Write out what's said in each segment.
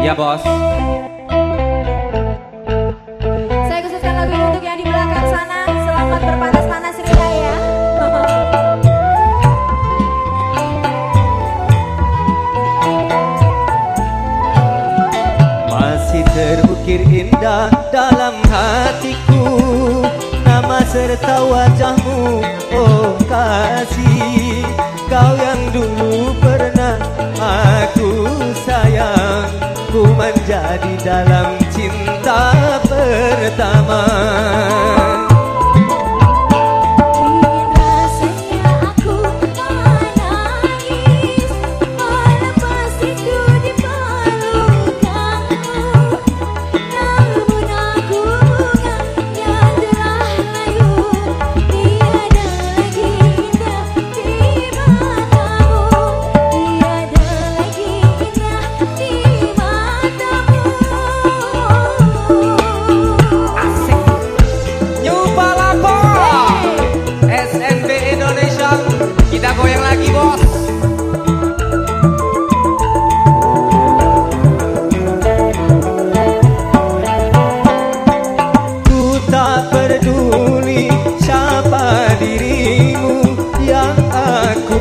Ya bos. Saya khususkan lagu ini untuk yang di belakang sana. Selamat berpanas-panas ria ya. Masih terukir indah dalam hatiku Nama serta wajahmu menjadi dalam cinta pertama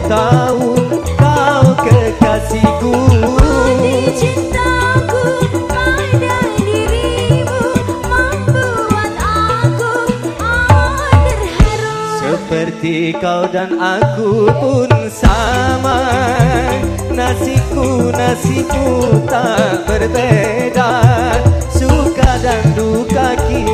tahu kau kekasihku. Cintaku pada dirimu Membuat aku amat terharu. Seperti kau dan aku pun sama Nasibku, nasibku tak berbeda. Suka dan duka kita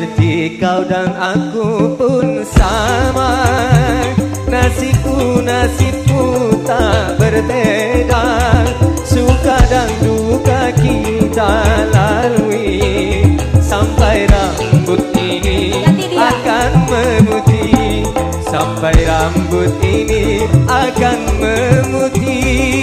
Seperti kau dan aku pun sama. Nasibku, nasibku tak berbeda. Suka dan duka kita lalui. Sampai rambut ini akan memutih. Sampai rambut ini akan memutih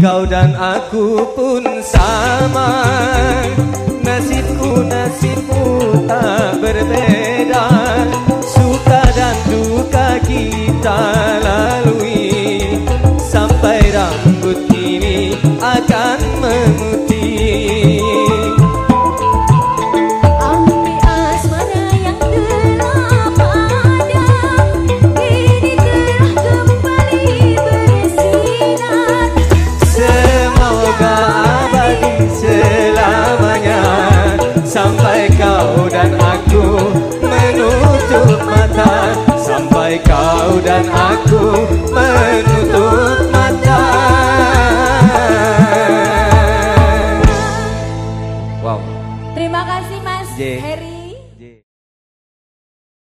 kau dan aku pun sama. Nasibku, nasibku tak berbeda dan aku menutup mata Wow. Terima kasih Mas J. Heri